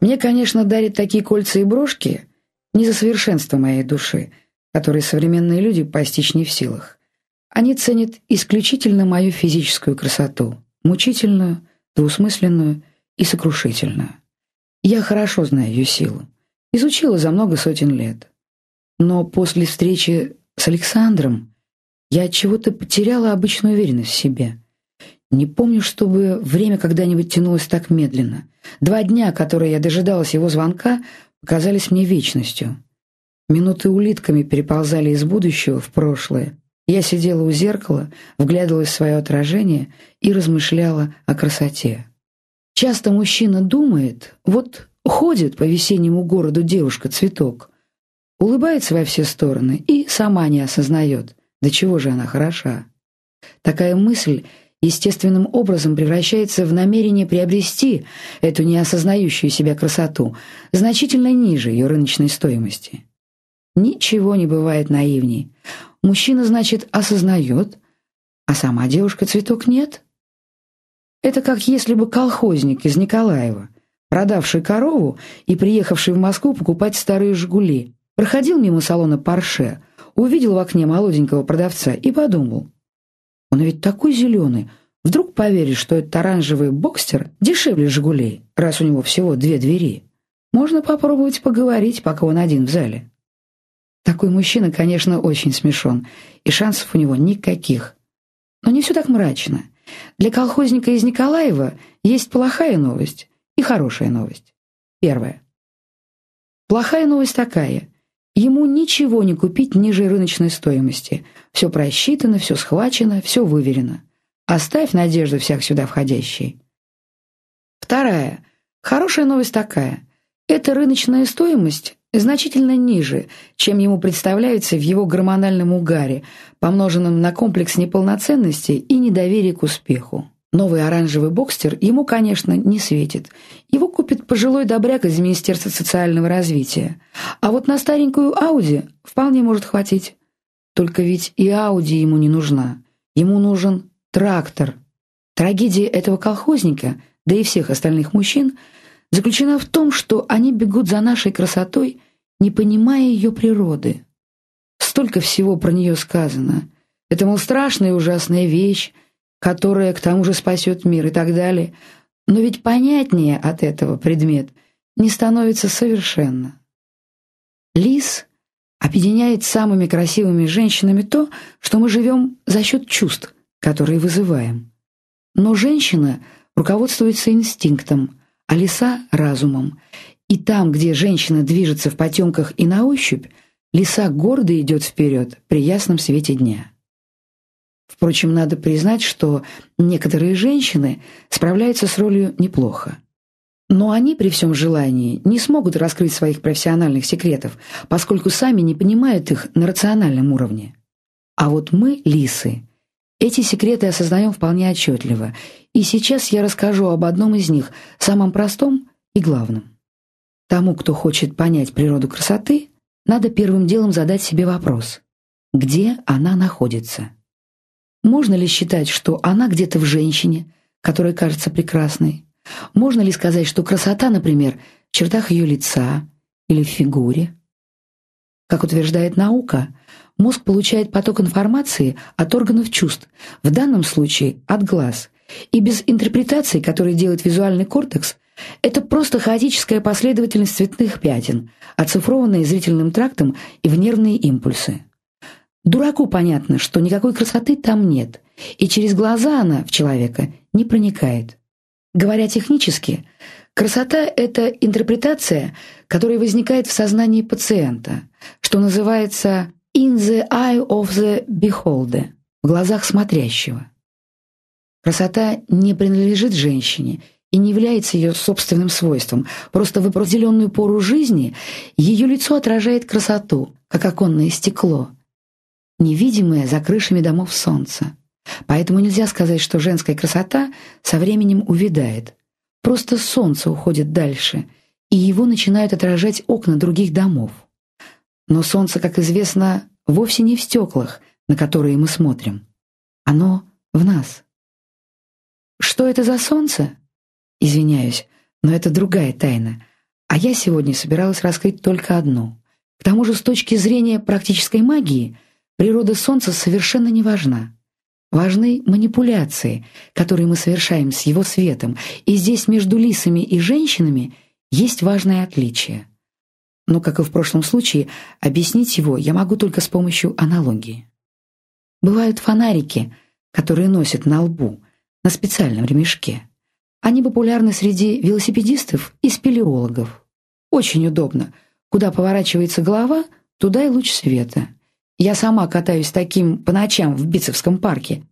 Мне, конечно, дарят такие кольца и брошки не за совершенство моей души, которые современные люди постичь не в силах. Они ценят исключительно мою физическую красоту, мучительную, двусмысленную и сокрушительную. Я хорошо знаю ее силу, изучила за много сотен лет. Но после встречи с Александром я от чего-то потеряла обычную уверенность в себе. Не помню, чтобы время когда-нибудь тянулось так медленно. Два дня, которые я дожидалась его звонка, показались мне вечностью. Минуты улитками переползали из будущего в прошлое. Я сидела у зеркала, вглядывалась в свое отражение и размышляла о красоте. Часто мужчина думает, вот ходит по весеннему городу девушка-цветок, улыбается во все стороны и сама не осознает, до чего же она хороша. Такая мысль естественным образом превращается в намерение приобрести эту неосознающую себя красоту значительно ниже ее рыночной стоимости. Ничего не бывает наивней. Мужчина, значит, осознает, а сама девушка-цветок нет. Это как если бы колхозник из Николаева, продавший корову и приехавший в Москву покупать старые «Жигули», проходил мимо салона «Порше», увидел в окне молоденького продавца и подумал, он ведь такой зеленый. Вдруг поверишь, что этот оранжевый бокстер дешевле «Жигулей», раз у него всего две двери. Можно попробовать поговорить, пока он один в зале. Такой мужчина, конечно, очень смешон, и шансов у него никаких. Но не все так мрачно. Для колхозника из Николаева есть плохая новость и хорошая новость. Первая. Плохая новость такая. Ему ничего не купить ниже рыночной стоимости. Все просчитано, все схвачено, все выверено. Оставь надежду всех сюда входящей. Вторая. Хорошая новость такая. Эта рыночная стоимость значительно ниже, чем ему представляется в его гормональном угаре, помноженном на комплекс неполноценности и недоверия к успеху. Новый оранжевый бокстер ему, конечно, не светит. Его купит пожилой добряк из Министерства социального развития. А вот на старенькую Ауди вполне может хватить. Только ведь и Ауди ему не нужна. Ему нужен трактор. Трагедия этого колхозника, да и всех остальных мужчин, заключена в том, что они бегут за нашей красотой, не понимая ее природы. Столько всего про нее сказано. Это, мол, страшная и ужасная вещь, которая к тому же спасет мир и так далее. Но ведь понятнее от этого предмет не становится совершенно. Лис объединяет самыми красивыми женщинами то, что мы живем за счет чувств, которые вызываем. Но женщина руководствуется инстинктом, а лиса — разумом. И там, где женщина движется в потемках и на ощупь, лиса гордо идет вперед при ясном свете дня. Впрочем, надо признать, что некоторые женщины справляются с ролью неплохо. Но они при всем желании не смогут раскрыть своих профессиональных секретов, поскольку сами не понимают их на рациональном уровне. А вот мы, лисы, эти секреты осознаем вполне отчетливо, и сейчас я расскажу об одном из них, самом простом и главном. Тому, кто хочет понять природу красоты, надо первым делом задать себе вопрос, где она находится. Можно ли считать, что она где-то в женщине, которая кажется прекрасной? Можно ли сказать, что красота, например, в чертах ее лица или в фигуре? Как утверждает наука, мозг получает поток информации от органов чувств, в данном случае от глаз. И без интерпретации, которую делает визуальный кортекс, это просто хаотическая последовательность цветных пятен, оцифрованная зрительным трактом и в нервные импульсы. Дураку понятно, что никакой красоты там нет, и через глаза она в человека не проникает. Говоря технически, красота — это интерпретация, которая возникает в сознании пациента, что называется «in the eye of the beholder» — в глазах смотрящего. Красота не принадлежит женщине и не является ее собственным свойством, просто в определенную пору жизни ее лицо отражает красоту, как оконное стекло — невидимое за крышами домов солнца. Поэтому нельзя сказать, что женская красота со временем увядает. Просто солнце уходит дальше, и его начинают отражать окна других домов. Но солнце, как известно, вовсе не в стеклах, на которые мы смотрим. Оно в нас. Что это за солнце? Извиняюсь, но это другая тайна. А я сегодня собиралась раскрыть только одну. К тому же с точки зрения практической магии природа солнца совершенно не важна. Важны манипуляции, которые мы совершаем с его светом, и здесь между лисами и женщинами есть важное отличие. Но, как и в прошлом случае, объяснить его я могу только с помощью аналогии. Бывают фонарики, которые носят на лбу, на специальном ремешке. Они популярны среди велосипедистов и спелеологов. Очень удобно. Куда поворачивается голова, туда и луч света. Я сама катаюсь таким по ночам в Битцевском парке.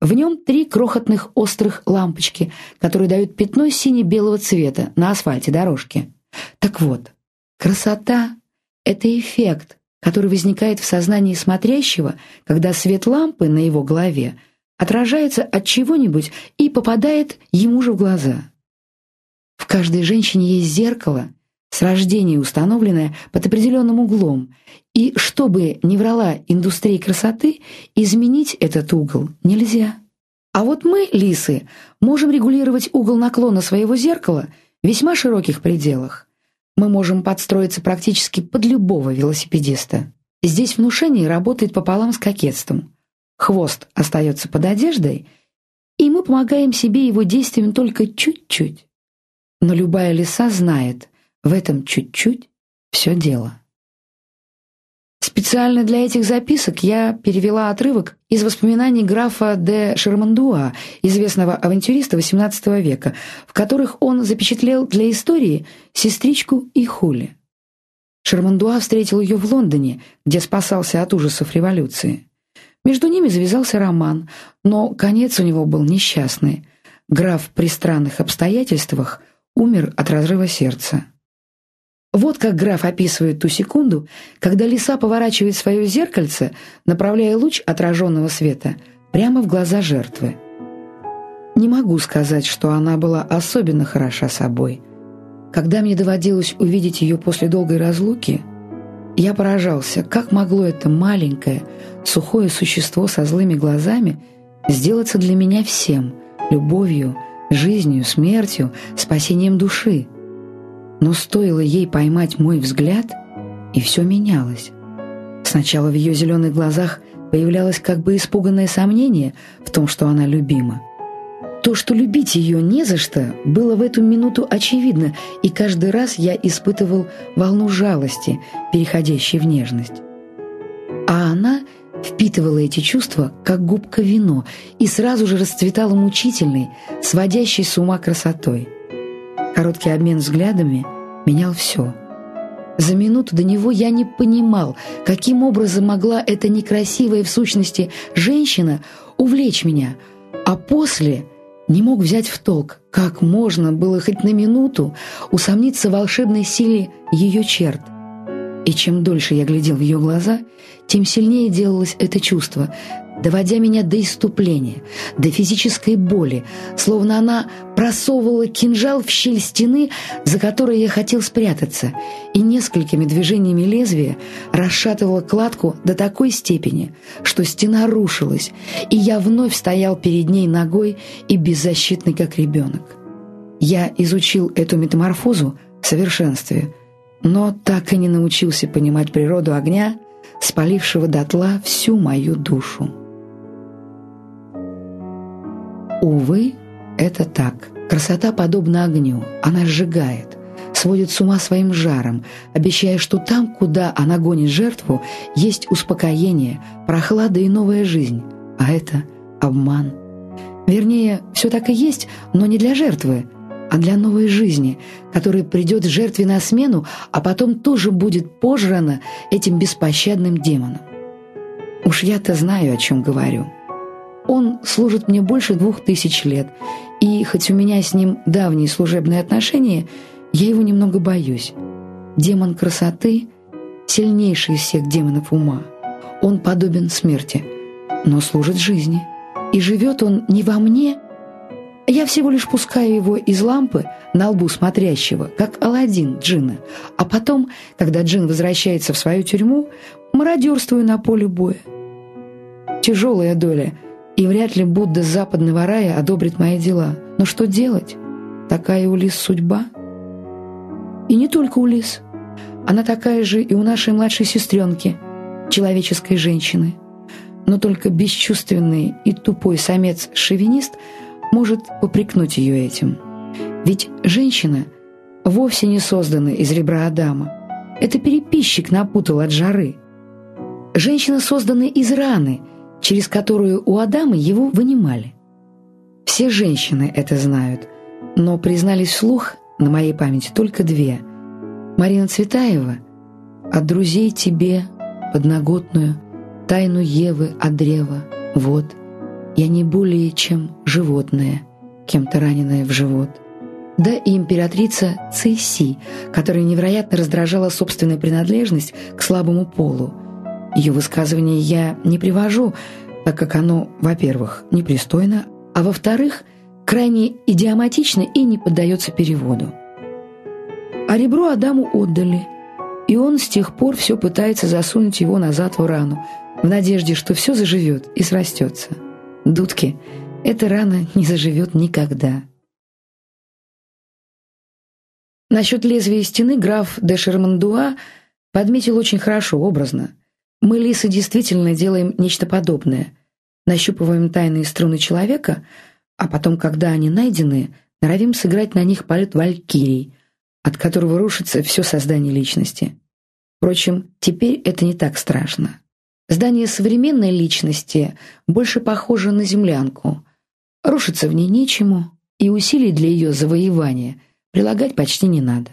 В нем три крохотных острых лампочки, которые дают пятно сине-белого цвета на асфальте дорожки. Так вот, красота — это эффект, который возникает в сознании смотрящего, когда свет лампы на его голове отражается от чего-нибудь и попадает ему же в глаза. В каждой женщине есть зеркало, с рождения установленное под определенным углом, и чтобы не врала индустрия красоты, изменить этот угол нельзя. А вот мы, лисы, можем регулировать угол наклона своего зеркала в весьма широких пределах. Мы можем подстроиться практически под любого велосипедиста. Здесь внушение работает пополам с кокетством. Хвост остается под одеждой, и мы помогаем себе его действием только чуть-чуть. Но любая лиса знает, в этом чуть-чуть все дело. Специально для этих записок я перевела отрывок из воспоминаний графа де Шермандуа, известного авантюриста XVIII века, в которых он запечатлел для истории сестричку и Хули. Шермандуа встретил ее в Лондоне, где спасался от ужасов революции. Между ними завязался роман, но конец у него был несчастный. Граф при странных обстоятельствах умер от разрыва сердца. Вот как граф описывает ту секунду, когда лиса поворачивает свое зеркальце, направляя луч отраженного света прямо в глаза жертвы. Не могу сказать, что она была особенно хороша собой. Когда мне доводилось увидеть ее после долгой разлуки, я поражался, как могло это маленькое, сухое существо со злыми глазами сделаться для меня всем — любовью, жизнью, смертью, спасением души — но стоило ей поймать мой взгляд, и все менялось. Сначала в ее зеленых глазах появлялось как бы испуганное сомнение в том, что она любима. То, что любить ее не за что, было в эту минуту очевидно, и каждый раз я испытывал волну жалости, переходящей в нежность. А она впитывала эти чувства, как губка вино, и сразу же расцветала мучительной, сводящей с ума красотой. Короткий обмен взглядами менял все. За минуту до него я не понимал, каким образом могла эта некрасивая в сущности женщина увлечь меня, а после не мог взять в толк, как можно было хоть на минуту усомниться в волшебной силе ее черт. И чем дольше я глядел в ее глаза, тем сильнее делалось это чувство, доводя меня до иступления, до физической боли, словно она просовывала кинжал в щель стены, за которой я хотел спрятаться, и несколькими движениями лезвия расшатывала кладку до такой степени, что стена рушилась, и я вновь стоял перед ней ногой и беззащитный, как ребенок. Я изучил эту метаморфозу в совершенстве, но так и не научился понимать природу огня, спалившего дотла всю мою душу. Увы, это так. Красота подобна огню, она сжигает, сводит с ума своим жаром, обещая, что там, куда она гонит жертву, есть успокоение, прохлада и новая жизнь. А это обман. Вернее, все так и есть, но не для жертвы, а для новой жизни, которая придет жертве на смену, а потом тоже будет пожрана этим беспощадным демоном. Уж я-то знаю, о чем говорю. Он служит мне больше двух тысяч лет, и хоть у меня с ним давние служебные отношения, я его немного боюсь. Демон красоты — сильнейший из всех демонов ума. Он подобен смерти, но служит жизни. И живет он не во мне, я всего лишь пускаю его из лампы на лбу смотрящего, как Аладдин джина, а потом, когда джин возвращается в свою тюрьму, мародерствую на поле боя. Тяжелая доля — и вряд ли Будда западного рая одобрит мои дела. Но что делать? Такая у Лис судьба. И не только у Лис. Она такая же и у нашей младшей сестренки, человеческой женщины. Но только бесчувственный и тупой самец-шовинист может попрекнуть ее этим. Ведь женщина вовсе не создана из ребра Адама. Это переписчик напутал от жары. Женщина создана из раны – через которую у Адама его вынимали. Все женщины это знают, но признались вслух на моей памяти только две. Марина Цветаева «От друзей тебе подноготную, тайну Евы от древа, вот, я не более чем животное, кем-то раненое в живот». Да и императрица Цейси, которая невероятно раздражала собственную принадлежность к слабому полу – ее высказывание я не привожу, так как оно, во-первых, непристойно, а во-вторых, крайне идиоматично и не поддается переводу. А ребро Адаму отдали, и он с тех пор все пытается засунуть его назад в рану, в надежде, что все заживет и срастется. Дудки, эта рана не заживет никогда. Насчет лезвия стены граф де Шермандуа подметил очень хорошо, образно. Мы, лисы, действительно делаем нечто подобное. Нащупываем тайные струны человека, а потом, когда они найдены, норовим сыграть на них полет валькирий, от которого рушится все создание личности. Впрочем, теперь это не так страшно. Здание современной личности больше похоже на землянку. Рушиться в ней нечему, и усилий для ее завоевания прилагать почти не надо.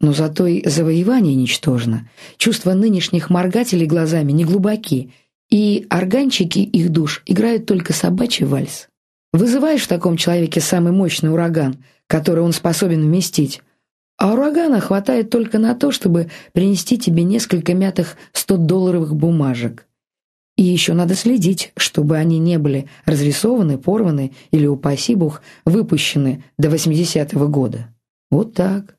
Но зато и завоевание ничтожно. Чувства нынешних моргателей глазами не глубоки, и органчики их душ играют только собачий вальс. Вызываешь в таком человеке самый мощный ураган, который он способен вместить, а урагана хватает только на то, чтобы принести тебе несколько мятых 100-долларовых бумажек. И еще надо следить, чтобы они не были разрисованы, порваны или, упаси бог, выпущены до 80-го года. Вот так.